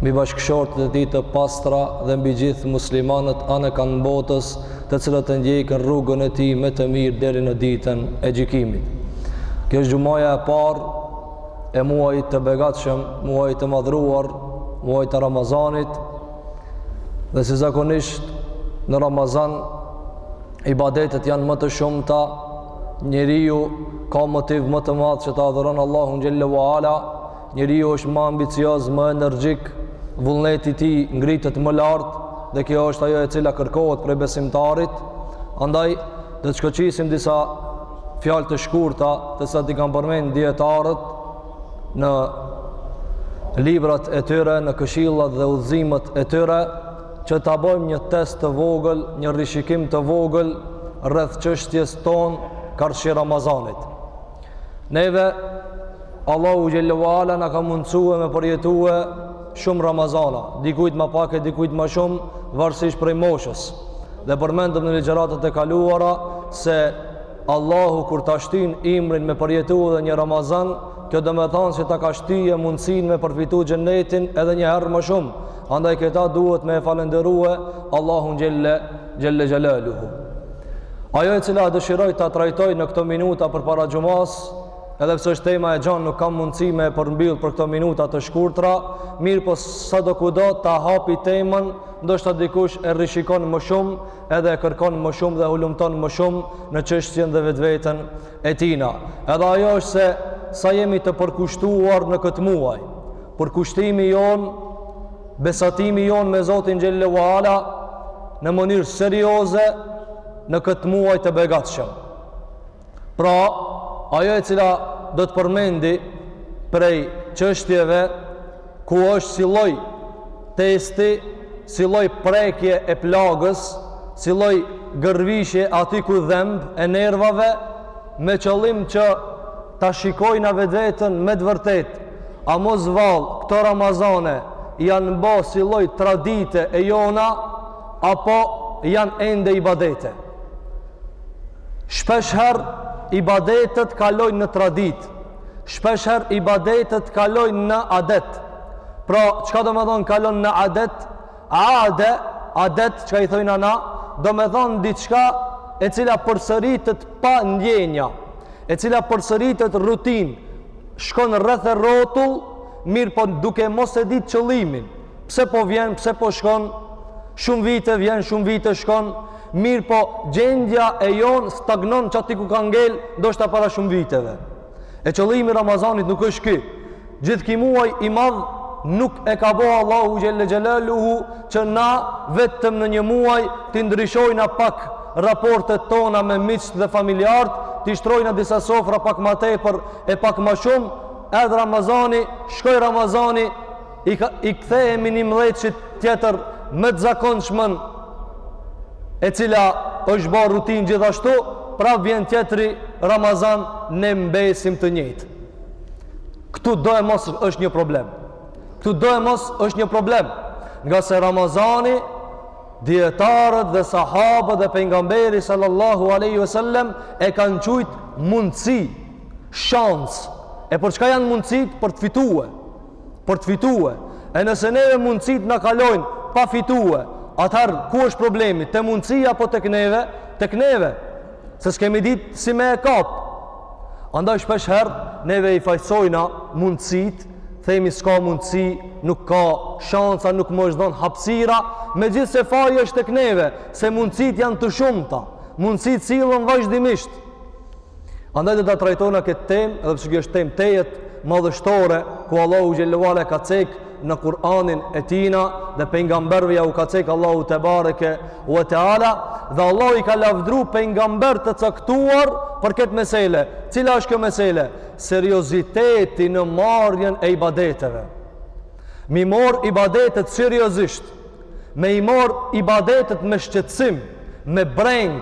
mbi bashkëshortët e tij të pastra dhe mbi gjithë muslimanët anekënd botës, të cilët e ndjekën rrugën e tij me të mirë deri në ditën e gjykimit. Kjo është xhumaja e parë e muajit të begatshëm, muajit të madhruar, muajit të Ramazanit. Dhe si zakonisht në Ramazan ibadetet janë më të shumta, njeriu ka motiv më të madh që ta adhuron Allahun xhelle ue ala Njeriu është më ambicioz, më energjik, vullneti i tij ngritet më lart dhe kjo është ajo e cila kërkohet prej besimtarit. Andaj do të shkoqisim disa fjalë të shkurta, të cilat i kanë përmend dijetarët në librat e tyre, në këshillat dhe udhëzimet e tyre, që ta bëjmë një test të vogël, një rishikim të vogël rreth çështjes tonë karshi Ramazanit. Neve Allahu xhelle ue ala na ka mundësue me përjetue shumë Ramazana, dikujt ma pak e dikujt ma shumë, varësisht prej moshës. Dhe përmendëm në ligjëratat e kaluara se Allahu kur ta shtin ymrin me përjetue edhe një Ramazan, kjo domethanë se ta ka shti mundësinë me përfitu xhennetin edhe një herë ma shumë. Andaj këta duhet me e falenderue Allahun xhelle xhelaluhu. Ajo e cila dëshiroj ta trajtoj në këto minuta përpara xhumasë, Edhe pse është tema e gjanë, nuk kam mundësi me e përmbyll për këto minuta të shkurtra, mirëpo sadokudo ta hapi temën, ndoshta dikush e rishikon më shumë, edhe e kërkon më shumë dhe hulumton më shumë në çështjen dhe vetveten e tina. Edhe ajo është se sa jemi të përkushtuar në këtë muaj. Përkushtimi jonë, besatimi jonë me Zotin xhelle ue ala në mënyrë serioze në këtë muaj të begatshëm. Pra, ajo e cila do të përmendi prej çështjeve ku është si lloj testi, si lloj prekje e plagës, si lloj gërvishje aty ku dhemb e nervave, me qëllim që ta shikojna vetveten me të vërtetë, a mos vallë këto Ramazane janë bo si lloj tradite e jona, apo janë ende ibadete. Shpeshherë ibadetet kalojnë në traditë, shpeshherë ibadetet kalojnë në adet. Pra, çka domethonë kalon në adet? Ade, adet, çka i thojna na, domethonë diçka e cila përsëritet pa ndjenja, e cila përsëritet rutinë, shkon rreth e rrotull, mirëpo duke mos e ditë qëllimin. Pse po vjen, pse po shkon? Shumë vite vjen, shumë vite shkon. Mirëpo, gjendja e jonë stagnon qaty ku ka ngel, ndoshta para shumë viteve. E qëllimi i Ramazanit nuk është ky. Gjithë ky muaj i madh nuk e ka bo Allahu xhel-le xhelaluhu që na vetëm në një muaj t'i ndryshojna pak raportet tona me miqtë dhe familjartë, t'i shtrojna disa sofra pak ma tepër e pak ma shumë. Erdh Ramazani, shkoi Ramazani, i, ka, i kthehemi një rregjimit tjetër me të zakonshmen e cila është ba rutinë gjithashtu pra vjen tjetri Ramazan ne mbesim të njëjtë këtu do e mos është një problem këtu do e mos është një problem ngase Ramazani dijetarët dhe sahabët dhe pejgamberi sallallahu alejhi ve sellem e kanë qujt mundësi shansë e për çka janë mundësitë për të fitue për të fitue. E nëse neve mundësitë na kalojnë pa fitue, atëherë ku është problemi? Te mundësia apo tek neve? Tek neve. Se s'kemi ditë si me e kap. Andaj shpeshherë, neve i fajësojna mundësitë, themi s'ka mundësi, nuk ka shansa, nuk më është dhonë hapësira, megjithëse faji është tek neve, se mundësitë janë të shumta, mundësitë sillen vazhdimisht. Andaj do ta trajtojna këtë temë, edhe pse kjo është temë tejet madhështore, ku Allahu xhel-le xhelaluhu ka cek në Kur'anin e tina dhe pejgamberëve ua ka cek Allahu tebareke ve teala dhe Allahu i ka lavdru pejgamberë të caktuar për këtë mesele. Cila është kjo mesele? Serioziteti në marrjen e ibadeteve. M'i morr ibadetet seriozisht. me i morr ibadetet me shqetësim, me brengë,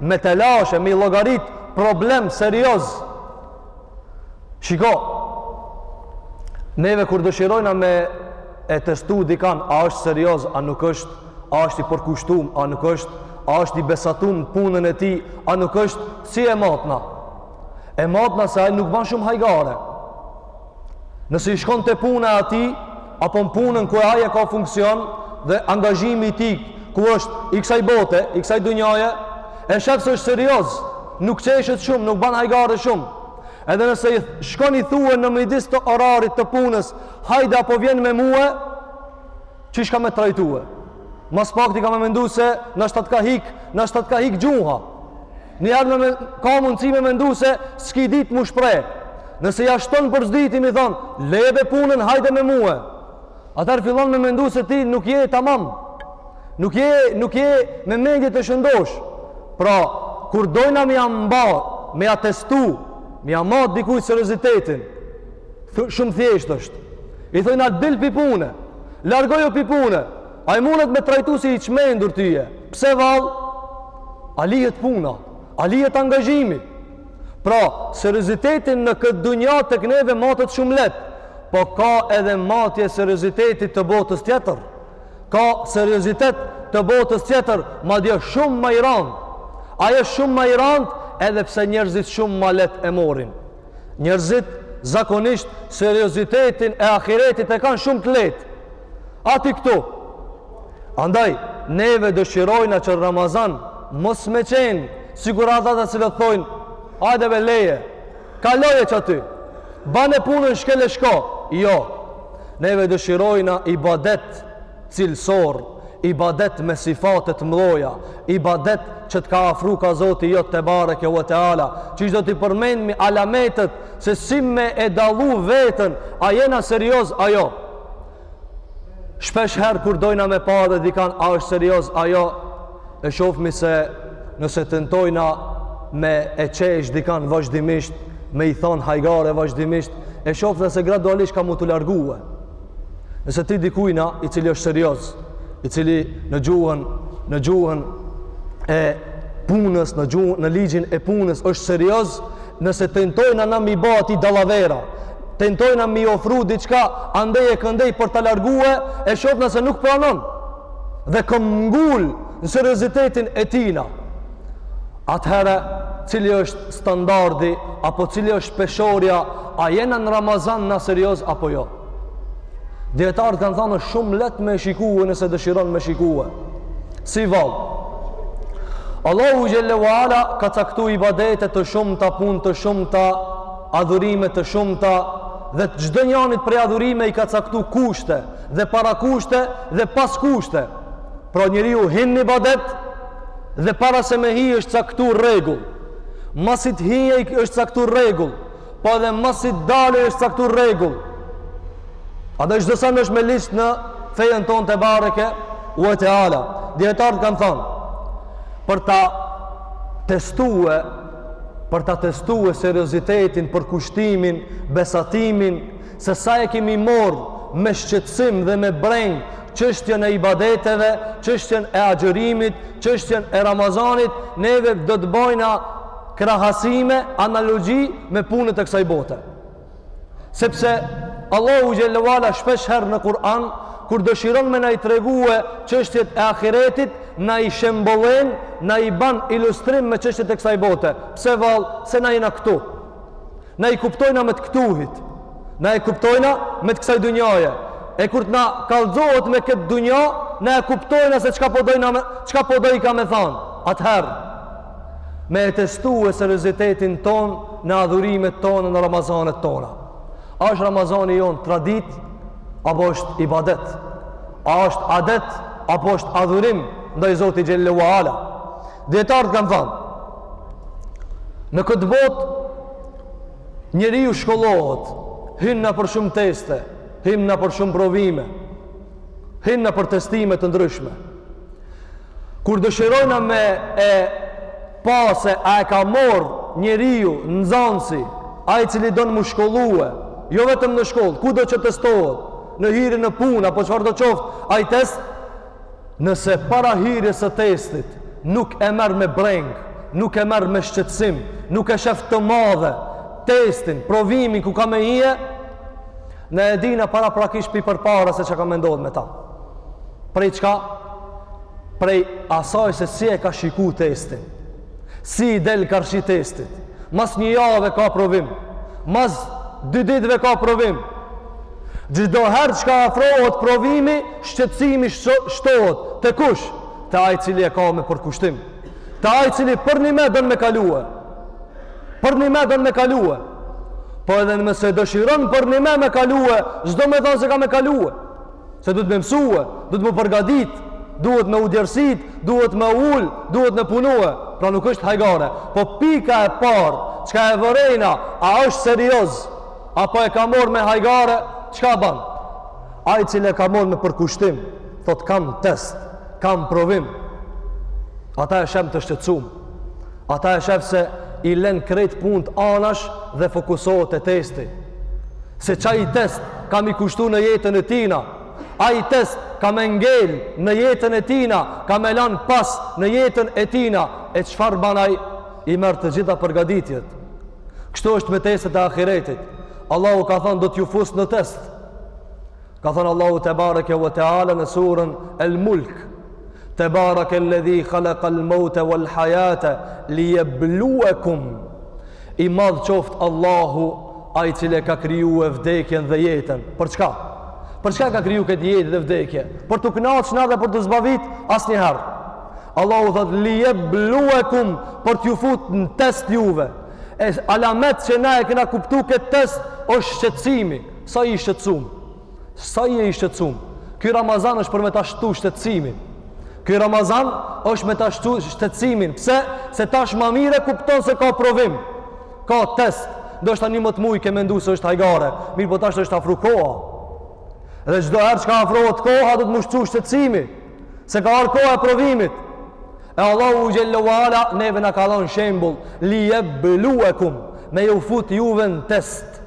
me telashe, me i llogarit problem serioz. Shiko, neve kur dëshirojna me e testu dikan, a është serioz, a nuk është, a është i përkushtum, a nuk është, a është i besatum n'punën e tij, a nuk është, si e matna? E matna se ai nuk ban shumë hajgare. Nëse i shkon te puna e atij, apo në punën ku ai e ka funksion dhe angazhimi i tij, ku është i kësaj bote, i kësaj dynjaje, e shef se është serioz, nuk qeshet shumë, nuk ban hajgare shumë. Edhe nëse i shkon i thue në mjedis të orarit të punës, hajde a po vjen me mue, diçka me trajtue? Mas pakti ka me mendu se noshta t'ka hik, noshta t'ka hik gjuha. Njëherë me, ka mundësi me mendu se s'ki ditë m'u shpreh. Nëse ja shton për s'dyti m'i thonë, lene punën, hajde me mue. Atëherë fillon me mendu se ti nuk je tamam. Nuk je, nuk je me mendje të shëndoshë. Pra, kur dojna me ja mba, me ja testu, me ja mat dikuj seriozitetin, shumë thjesht është. I thojna dil pi pune, largoju pi pune, ai mundet me trajtu si i çmendur tyje, pse vallë, a lijet puna, a lijet angazhimi. Pra, seriozitetin në këtë dunja tek neve matet shumë lehtë, po ka edhe matje seriozitetit të botës tjetër, ka seriozitet të botës tjetër, madje shumë ma i randë, ajo shumë ma i randë, edhe pse njerëzit shumë ma lehtë e morin. Njerëzit zakonisht seriozitetin e ahiretit e kanë shumë të lehtë. Aty këtu. Andaj neve dëshirojna që n'Ramazan mos me qenë sikur ata të cilët thonë hajde be leje. Kaloje që aty. Bane punën shkele shko. Jo. Neve dëshirojna ibadet cilësor, ibadet me sifate të mëdha, ibadet që të afru ka Zoti jot tebareke ve teala, çish do t'i përmendmi alametet se si me e dallu veten, a jena serioz a jo? Shpesh herë kur dojna me pa edhe dikan a është serioz a jo, e shofmi se nëse tentojna me e qesh dikan vazhdimisht, me i thon hajgare vazhdimisht, e shofna se gradualisht ka m'u të largue. Nëse ti dikujna i cili është serioz, i cili në gjuhën në gjuhën e punës, në gjuhën në ligjin e punës është serioz, nëse tentojna na me i bo atij dallavera, tentojna me i ofru diçka andej e këndej për ta largue, e shofna se nuk pranon. Dhe këmbëngul në seriozitetin e tijna. Atëherë, cili është standardi apo cili është peshorja, a jena në Ramazan na serioz apo jo? Dijetarët kanë thanë shumë lehtë me shikue nëse dëshiron me shikue. Si vallë. Allahu xhelle ve ala ka caktu ibadete të shumta punë të shumta adhurime të shumta dhe çdo njanit prej adhurime i ka caktu kushte dhe parakushte dhe paskushte. Pra njeriu hin në ibadet dhe para se me hi është caktu rregull. Masi t'hije është caktu rregull. Po edhe masi t'dalë është caktu rregull. Andaj çdo sen është me listë në fejen tonë tebareke ue teala. Dijetarët kanë thanë për ta testue për ta testue seriozitetin, përkushtimin, besatimin se sa e kemi marrë me shqetësim dhe me brengë çështjen e ibadeteve, çështjen e agjërimit, çështjen e Ramazanit, neve do të bojna krahasime, analogji me punët e kësaj bote. Sepse Allahu xhel-le ue ala shpesh herë në Kur'an, kur dëshiron me na i tregue çështjet e ahiretit, na i shembullon, na i ban ilustrim me çështjet e kësaj bote. Pse vallë, se na jena këtu. Na i kuptojna me të këtuhit. Na i kuptojna me të kësaj dunjaje. E kur të na kallxohet me këtë dunja, na e kuptojna se çka po dojna me, çka po dojka me thanë. Atëherë, me e testue seriozitetin tonë në adhurimet tona në Ramazanet tona. A është Ramazani jonë traditë, apo është ibadet? A është adet, apo është adhurim ndaj Zotit xhel-le ue ala? Dijetarët kanë thanë, në këtë botë, njeriu shkollohet, hin nëpër shumë teste, hin nëpër shumë provime, hin nëpër testime të ndryshme. Kur dëshirojna me e pa se a e ka marrë njeriu nxanësi, ai i cili don m'u shkollue, jo vetëm në shkollë, kudo që testohet, në hyrje në punë apo çfarëdo qoftë, ai test nëse para hyrjes së testit nuk e merr me brengë, nuk e merr me shqetësim, nuk e shef të madhe testin, provimin ku ka me hi, na e dina paraprakisht pi përpara se çka me ndodhë me ta. prej çka prej asaj se si e ka shiku testin si i del karshi testit mas një jave ka provim mas dy ditve ka provim çdo herë çka afrohet provimi shqetësimi shtohet te kush te ai i cili e ka me përkushtim te ai i cili përnime don me kalue përnime don me kalue po edhe nëse dëshiron përnime me kalue s'do me thonë se ka me kalue se duhet me mësue, duhet m'u përgatit, duhet m'u djersit, duhet m'u ul, duhet me punue, pra nuk është hajgare. Po pika e parë, çka e vërejna, a është serioz, apo e ka marrë me hajgare, çka ban? Ai i cili e ka marrë me përkushtim, thotë kam test, kam provim, ata e sheh të shqetësum, Ata e shef se i len krejt punët anash dhe fokusohet te testi. Se qai test ka me i kushtu në jetën e tina, ai test ka me ngel në jetën e tina, ka me lanë pas në jetën e tina, e çfarë ban ai i merr të gjitha përgatitjet. Kështu është me testet e ahiretit. Allahu ka thanë do t'ju fus në test. Ka thënë Allahu tebareke ve teala në surën El Mulk. Tebareke alladhi khalaqa al-mauta wal hayata liyabluwakum. I madh qoftë Allahu, ai i cili e ka kriju vdekjen dhe jetën. Për çka? Për çka e ka kriju këtë jetë dhe vdekje? Për t'u kënaq na dhe për t'u zbavit asnjëherë. Allahu thotë liyabluwakum për t'ju fut në test juve. E alamet që na e kena kuptu këtë test është shqetësimi, Sa je i shqetësum, sa je i shqetësum. Ky Ramazan është për me ta shtu shqetësimin. Ky Ramazan është me ta shtu shqetësimin. Pse? Se tash ma mirë e kupton se ka provim. Ka test. Ndoshta njëmbëdhjetë muj ke mendu se është hajgare. Mirëpo tash është afru koha. Dhe çdo herë që afrohet koha do të m'u shtu shqetësimi. Se ka ardh koha e provimit. E Allahu xhelle ve ala neve na ka dhonë shembul. Li jebluvekum. Me ju fut juve në test.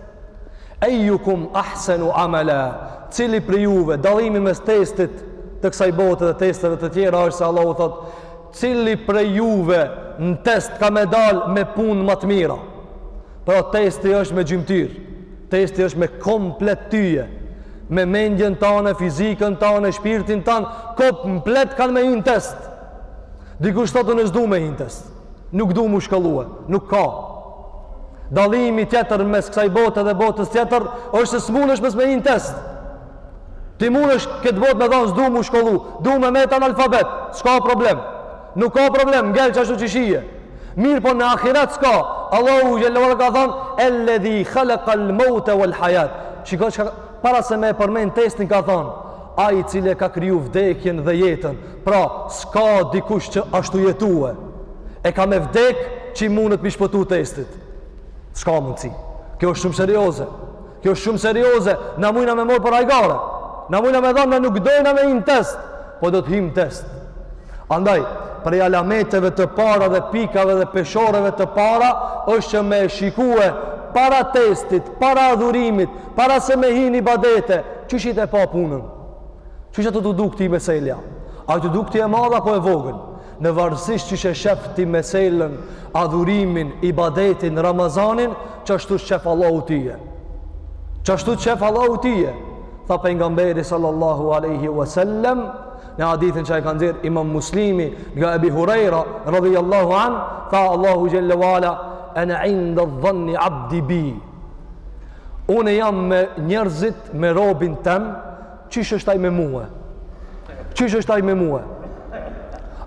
Ejukum ahsenu amela, cili prej juve, dallimi mes testit të kësaj bote dhe testeve të tjera, është se Allahu thotë, cili prej juve në test ka me dal me punë ma të mira. Pra testi është me gjymtyrë, testi është me komplet tyje, me mendjen tane, fizikën tane, shpirtin tane, komplet kanë me hi në test. Dikush thotë unë s'du me hi në test. Nuk du m'u shkollue, nuk ka. Dallimi tjetër mes kësaj bote dhe botës tjetër, është se s'munesh mos me hi në test. Ti munesh n'këtë botë me thanë s'du m'u shkollu, du me met analfabet, s'ka problem. Nuk ka problem, ngel qashtu qysh je. Mirëpo në ahiret s'ka, Allahu xhelle ve ala ka thanë, eledhi khalekal meute wal hajat. Shiko çka, para se me e përmen testin ka thanë, ai i cili e ka kriju vdekjen dhe jetën, Pra, s'ka dikush që asht tu jetue, e ka me vdek që i mundet m'i shpëtu testit. S'ka mundësi. Kjo është shumë serioze. Kjo është shumë serioze. Na mujna me marr për hajgare. Na mujna me thanë, na nuk dojna me hi në test. Po do të him në test. Andaj, prej alameteve të para dhe pikave dhe peshoreve të para, është që me e shikue para testit, para adhurimit, para se me hi në ibadete, qysh je tu e pa punën. Qysh asht tu t'u duk ty meselja? A tu t'u duk ty e madhe apo e vogël? Në varësi qysh e shef ti meselën, adhurimin, ibadetin, Ramazanin, qashtu t'shef Allahu tyje. Qashtu të shef Allahu tyje. Tha pejgamberi sallallahu aleyhi wa sallem, në hadithin që e ka nxjerr imam muslimi nga Ebi Hurejra, radhi Allahu an, tha Allahu xhelle ve ala, ene inde dhanni abdi bi. Unë jam me njerëzit, me robin tem, Qysh është ai me mua? Qysh është ai me mua?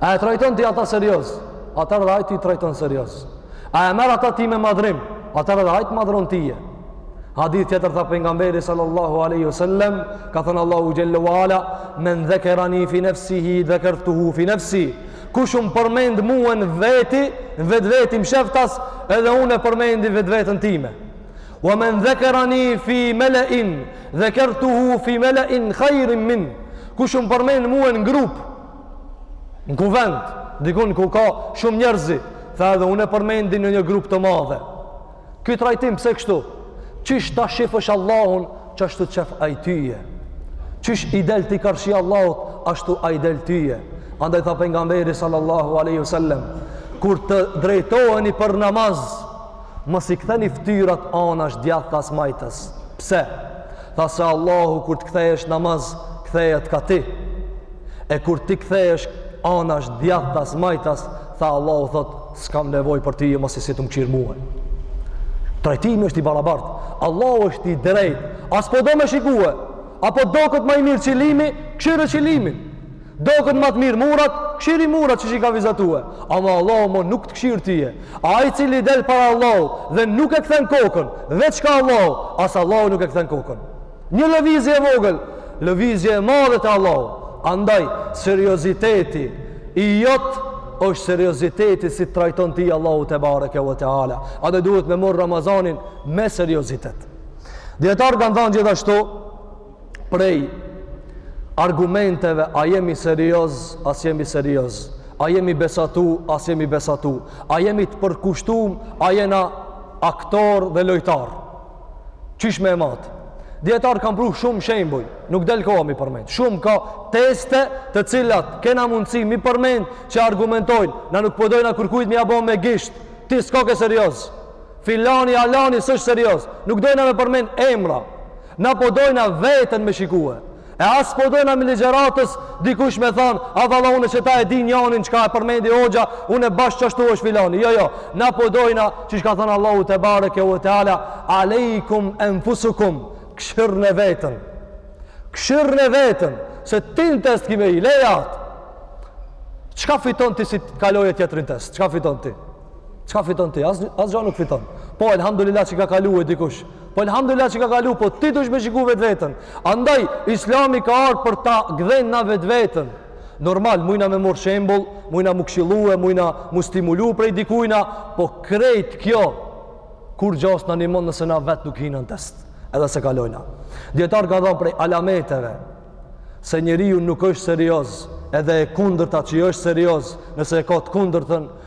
A e trajton ti ata serioz? Atëherë edhe ai ti trajton serioz. A e merr ata ti me madhrim? Atëherë edhe ai të madhron ti. Hadith tjetër tha pejgamberi sallallahu alaihi wasallam, ka thënë Allahu xhelle ve ala, men dhakarani fi nafsihi dhakartuhu fi nafsi. Kush um përmend mua në veti, vetveti msheftas, edhe unë e përmendi vetveten time. Wa men dhakarani fi mala'in dhakartuhu fi mala'in khayrin min. Kush më përmend mua në grup, në kuvend, dikun ku ka shumë njerëz, tha edhe unë e përmendi në një grup të madh. Ky trajtim pse kështu? Qysh ta shifësh Allahun, qashtu t'shef ai tyje. Qysh i del ti karshi Allahut, ashtu ai del tyje. Andaj tha pejgamberi sallallahu alaihi wasallam, kur të drejtoheni për namaz, Mos i ktheni fytyrat anash djathtas majtas. Pse? Tha se Allahu kur të kthehesh namaz, kthehet ka ti. E kur ti kthehesh anash djathtas majtas, tha Allahu thotë, s'kam nevojë për ty, masi s'je tu m'kqyr mua. Trajtimi është i barabartë. Allahu është i drejtë. A s'po do me shikue. A po dokët ma i mirë qilimi, kqyre qilimin. Dokët ma të mirë murat, kshyri murat qysh i ka vizatue. Ama Allahu mo nuk të kshyr tije. Ai i cili del para Allahut dhe nuk e kthen kokën, veç ka Allahu, as Allahu nuk e kthen kokën. Një lëvizje e vogël, lëvizje e madhe te Allahu. Andaj, serioziteti i jot është serioziteti si t'trajton ti Allahu tebareke ve teala. A dhe duhet me mor Ramazanin me seriozitet. Dijetarët kanë dhanë gjithashtu prej argumenteve a jemi serioz, a s'jemi serioz, a jemi besatu, a s'jemi besatu, a jemi të përkushtum, a jena aktor dhe lojtar. Qysh me e mat? Dijetarët kanë pru shumë shembuj, nuk del koha mi përmend. Shumë ka teste të cilat kena mundësi mi përmend që argumentojnë, na nuk po dojna kërkujt m'ia bo me gisht, ti s'koke serioz. Filani, alani, s'është serioz. Nuk dojna me përmend emra. Na po dojna veten me shikue. E as po dojna mas ligjëratës dikush me thanë, a valla une qeta e di njanin çka e përmendi hoxha, une bash qashtu është filani. Jo, jo, na po dojna çka thanë Allahu tebareke ve teala, alejkum enfusukum, kshyrne veten. Kshyrne veten, se ti në test ki me hi, leje atë. Çka fiton ti si të kalojë tjetri n'test? Qka fiton ti? Çka fiton ti? As, asgjo nuk fiton. Po, elhamdulillah që ka kalue dikush. Po, elhamdulillah që ka kalu, po ti dush me shiku vetveten. Andaj, islami ka ardh për ta gdhen na vetveten. Normal, mujna me mor shembull, mujna m'u kshillue mujna m'u stimulu prej dikujna, po krejt kjo, kurgja s'na nihmon nëse na vetë nuk hina n'test edhe s'e kalojna. Dijetarët kanë thanë prej alameteve, se njeriu nuk është serioz, edhe e kundërta që është serioz, nëse e ka të kundërtën,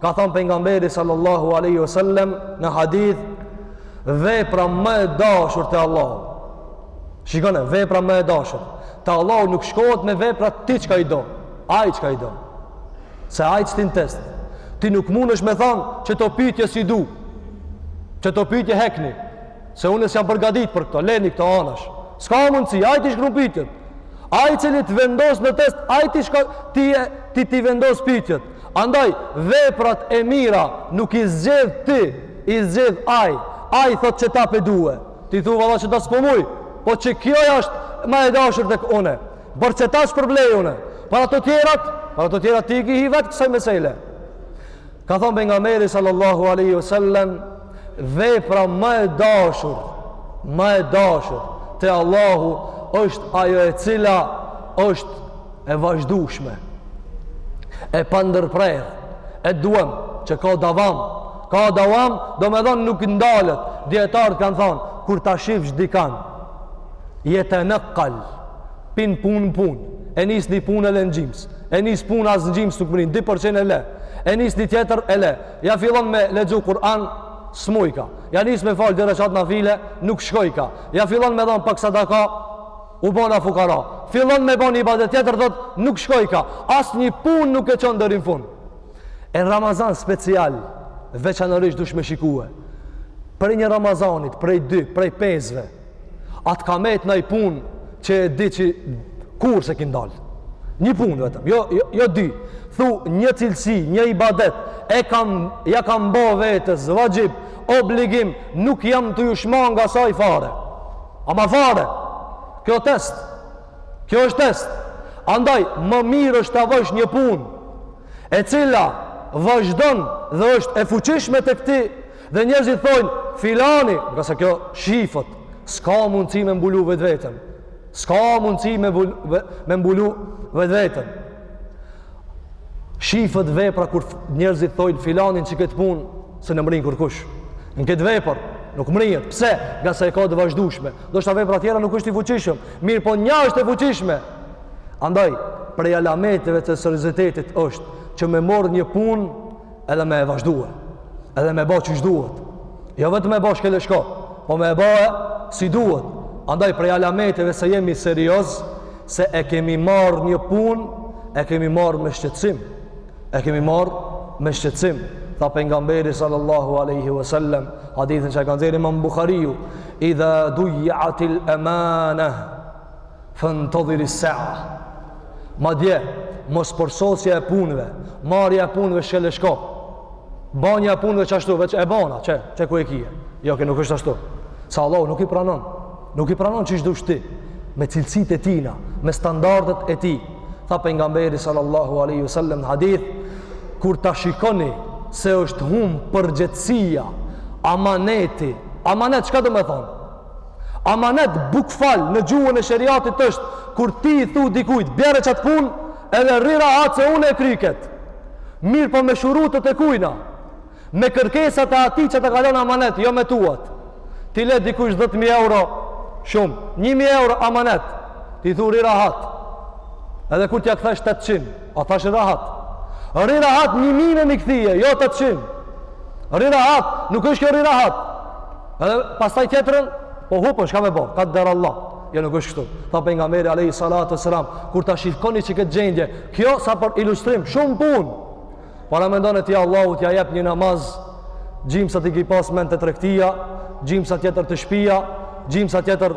Ka thënë pejgamberi sallallahu alaihi wasallam në hadith vepra më e dashur te Allahu. Shikone, vepra më e dashur. Te Allahu nuk shkohet me vepra ti çka i do, ai çka i do. Se ai t'shtin n'test. Ti nuk mundesh me thon qëto pyetje s'i du. Qëto pyetje hekni. Se unë s'jam përgadit për këto, leni këto anash. S'ka mundësi, ai t'i shkrun pytjet. Ai i cili të vendos në test, ai t'i shka, t'i, t'i, t'i vendos pytjet. Andaj, veprat e mira nuk i zgjedh ti, i zgjedh ai. Ai thotë qëta pe due. Ti thu valla qëta s'po muj, po qëkjo ashtë ma e dashër tek une. Për qëta shpërblej une. Për ato tjerat, për ato tjerat ti i ki hi vetë kësaj mesele. Ka thonë pejgamberi sallallahu alaihi wasallam, Vepra më e dashur, më e dashur te Allahu është ajo e cila është e vazhdueshme. E pandërprerë, e duam që ka davam, ka davam, domethon nuk ndalet. Dijetarët kan thon, kur ta shifsh dikan, jeton e kalon, prej pune n'punë, e nis një punë e len n'gjymës, e nis punë as n'gjymës nuk mërrin, 2% e le, e nis një tjetër e le, Ja fillon me lexu Kur'an, smujka. Ja nis me fal dy rekat nafile, nuk shkojka. Ja fillon me dhon pak sadaka, u bona fukara. Fillon me bën ibadet tjetër, thot nuk shkojka. Asnjë punë nuk e çon deri në fund. E n'Ramazan special, veçanërisht dush me shikue. Prej një Ramazanit, prej dy, prej pesëve, A t'ka mejtë naj punë që e di që kurrë s'e ki ndalë. Një punë vetëm, jo, jo, jo dy. Thu, një cilësi, një ibadet, e kam, ja kam bo vetës, vaxhib, obligim, nuk jam tu ju shmang asaj fare. Ama fare, kjo test, kjo është test. Andaj, më mirë është ta bajsh një punë, e cila vazhdon dhe është e fuqishme tek ti, Dhe njerëzit thonë, filani, ngase kjo shifet, s'ka mundësi me mbulu vetveten. S'ka mundësi me, me mbulu vetveten. Shifet vepra kur njerëzit thonë filanin n'qëkëtë punë s'e mërrin kërkush. Në këtë vepër, nuk mrrihet, pse, ngase e ka të vazhdushme. Ndoshta n'vepra tjera nuk është i fuqishëm, mirëpo nja është e fuqishme. Andaj, prej alameteve të seriozitetit është që me morë një punë, edhe me e vazhduhe edhe me bo qysh duhet jo vetëm me e bo shkel e shko po me e bo si duhet andaj prej alameteve se jemi serioz se e kemi marrë një punë e kemi marrë me shqetsim e kemi marrë me shqetsim tha pejgamberi sallallahu aleyhi ve sellem hadithin që e ka nxjerr imam Buhariu idha dujatil emaneh Fantadhiri s-sa'a. Madje mos përsosja e punëve, marrja e punëve shkel e shko. Banja e punëve qashtu veç e bona, qe, qe ku e kije. Jo, kjo nuk është ashtu. Se Allahu nuk i pranon. Nuk i pranon qysh dush ti me cilësitë e tina, me standardet e tij. Tha pejgamberi sallallahu alaihi wasallam në hadith kur ta shikoni se është hum përgjegjësia, amaneti, amanet çka domethonë? Amanet bukval në gjuhën e sheriatit është kur ti i thu dikujt bjerë qatë punë edhe rri rahat se unë e kry ket. Mirëpo me shurutet e kujna. Me kërkesat e atij që ta ka lon amanet, jo me tuat. Ti le dikush 10.000 euro shumë, 1.000 euro amanet, ti thu rri rahat. Edhe kur t'ja këthesh 800, a thash rri rahat. Rri rahat 1.000 m'i kthe, jo 800. Rri rahat, nuk është kjo rri rahat. Edhe pastaj tjetrën, po hupën, çka me bo, kader Allah. Jo nuk është kështu. Tha pejgamberi alejhi salatu ves-selam, kur ta shikoni që këtë gjendje, kjo sa për ilustrim, shumë punë. Paramendone ti Allahut tja jep një namaz, gjimsa t'i ki pas mend te tregtia, gjimsa tjetër te shpia, gjimsa tjetër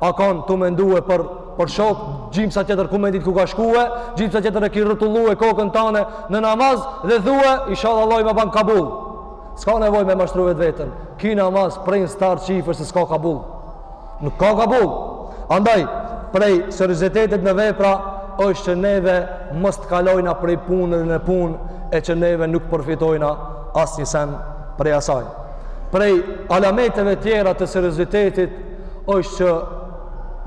a kon tu mendue për, për shok, gjimsa tjetër ku me dit ku ka shkue, gjimsa tjetër e ki rrotullue kokën tane në namaz, dhe thue, inshallah Allahi më ban kabull. S'ka nevojë me mashtru vetveten. Ki namaz prej në start shihet se s'ka kabull. Nuk ka kabull. Andaj, prej seriozitetit në vepra, është që neve mës të kalojna prej pune në punë, e që neve nuk përfitojna asnjë sen prej asaj. Prej alameteve tjera të seriozitetit, është që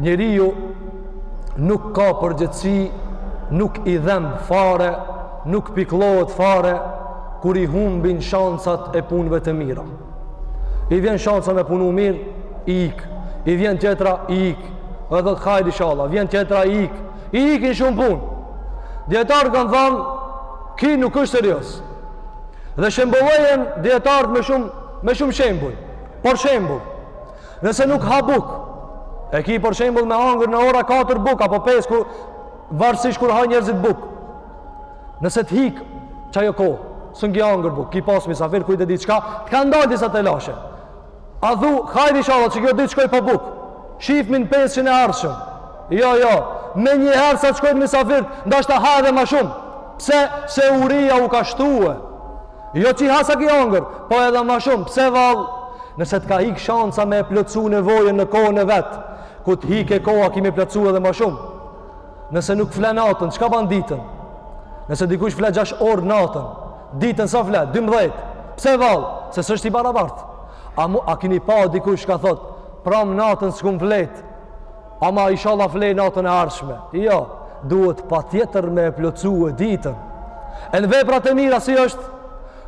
njeriu nuk ka përgjegjësi, nuk i dhem fare, nuk pikëllohet fare kur i humbin shansat e punëve të mira. I vjen shansa me punu mirë, i ik. I vjen tjetra, i ik. Dhe thotë hajd ishalla, vjen tjetra, i ik. I ikin shumë punë. Dijetarët kanë thanë, ki nuk është serioz. Dhe shembullojnë dijetarët me shumë, me shumë shembuj. Për shembull, nëse nuk ha bukë, e ki për shembull me hangër në ora 4 bukë, apo 5, ku Varësisht kur hanë njerëzit bukë, nëse të hik qajo kohë, s'un ki hangër bukë, ki pasë misafir, ku ta di çka, të kanë dalë disa telashe. A thu, hajr ishalla qikjo ditë shkoi pa bukë, shifmi n'pjesën e ardhshëm. Jo, jo, menjëherë sa t'shkojnë misafirt, ndashta ha edhe ma shumë. Pse, se uria u ka shtue. Jo qi ha sa ki hangër, po edhe ma shumë. Pse vallë, nëse të ka hik shansa me e plotësu nevojën në kohën e vet, Kur të hikë koha ki me plotësu edhe ma shumë. Nëse nuk fle natën, çka ban ditën? Nëse dikush fle 6 orë natën, ditën sa fle? 12. Pse vallë? Se s'është i barabartë. A, mu, a kini pa dikush ka thotë, pram natën s'kum fletë, ama ishalla fle natën e ardhshme. Jo, duhet patjetër me e plotësue ditën. E në veprat e mira si është?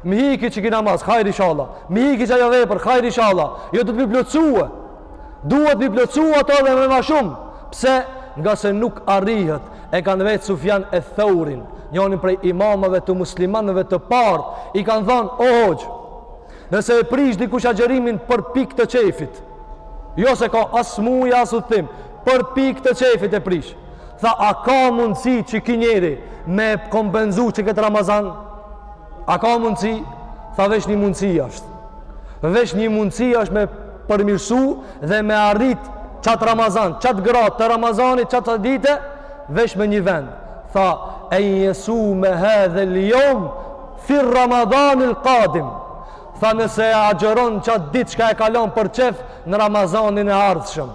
M'hiki qiky namaz, hajr ishalla. M'hiki qajo vepër, hajr ishalla. Jo duhet mi plotësue. Duhet mi plotësu ato dhe me ma shumë. Pse? Ngase nuk arrihet. E kanë vetë Sufjan eth-Theurin, njënin prej imamëve të muslimanëve të parë, i kanë thonë, o hoxhë, nëse e prish dikush agjërimin për pikë të qejfit, jo se ka as smuja, as udhëtim, për pikë të qejfit e prish. Tha, a ka mundësi qiky njeri me e kompenzu qikëtë Ramazan? A ka mundësi? Tha veç një mundësi është. Veç një mundësi është me përmirësu dhe me arrit qatë Ramazan, qatë gradë të Ramazanit, qatë dite, veç me një vend. Tha, en jesume hedhel jeum, fi Ramadanil kadim. Tha nëse e agjëron qatë ditë çka e ka lon për qejf në Ramazanin e ardhshëm.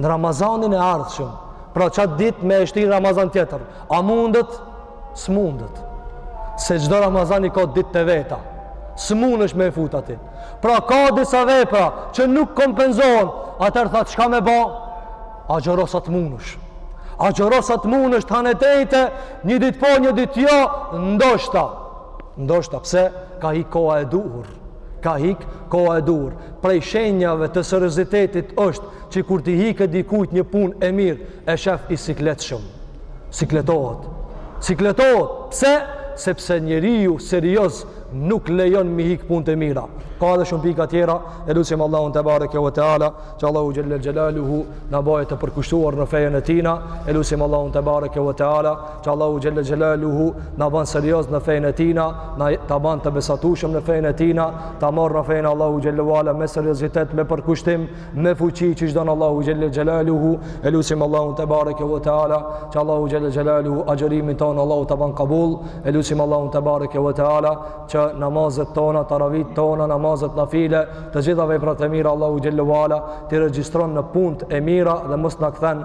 në Ramazanin e ardhshëm pra qatë ditë me e shti në Ramazan tjetër a mundet? s'mundet se çdo Ramazan i ka ditët e veta s'munësh me e fut aty pra ka disa vepra që nuk kompenzohen atëherë tha çka me ba agjëro sa të munësh agjëro sa të munësh hanë t'enjte një ditë po një ditë jo ndoshta ndoshta pse ka hik koha e duhur ka hik koha e duhur prej shenjave të seriozitetit është që kur t'i hike dikujt një punë e mirë e shef i sikletshëm sikletohet sikletohet pse sepse njeriu serioz nuk lejon mi hik punët e mira ka edhe shumë pika tjera e lusim Allahun tebareke ve teala që Allahu xhelle xhelaluhu na baje të përkushtuar në fejën e tina e lusim Allahun tebareke ve teala që Allahu Xhelle Xhelaluhu na ban serioz në fenë e tina, na ta ban të besatushëm në fenë e tina, ta marrim fenë e Allahut Xhelle ve Ala me seriozitet, me përkushtim, me fuqi qysh don Allahu Xhelle Xhelaluhu, e lusim Allahun tebareke ve teala, që Allahu Xhelle Xhelaluhu agjërimin tonë Allahu ta ban kabul, e lusim Allahun tebareke ve teala, që namazet tona, taravit tona, namazet nafile, të gjitha veprat e mira Allahu Xhelle ve Ala, t'i regjistron në punt e mira dhe mos na kthen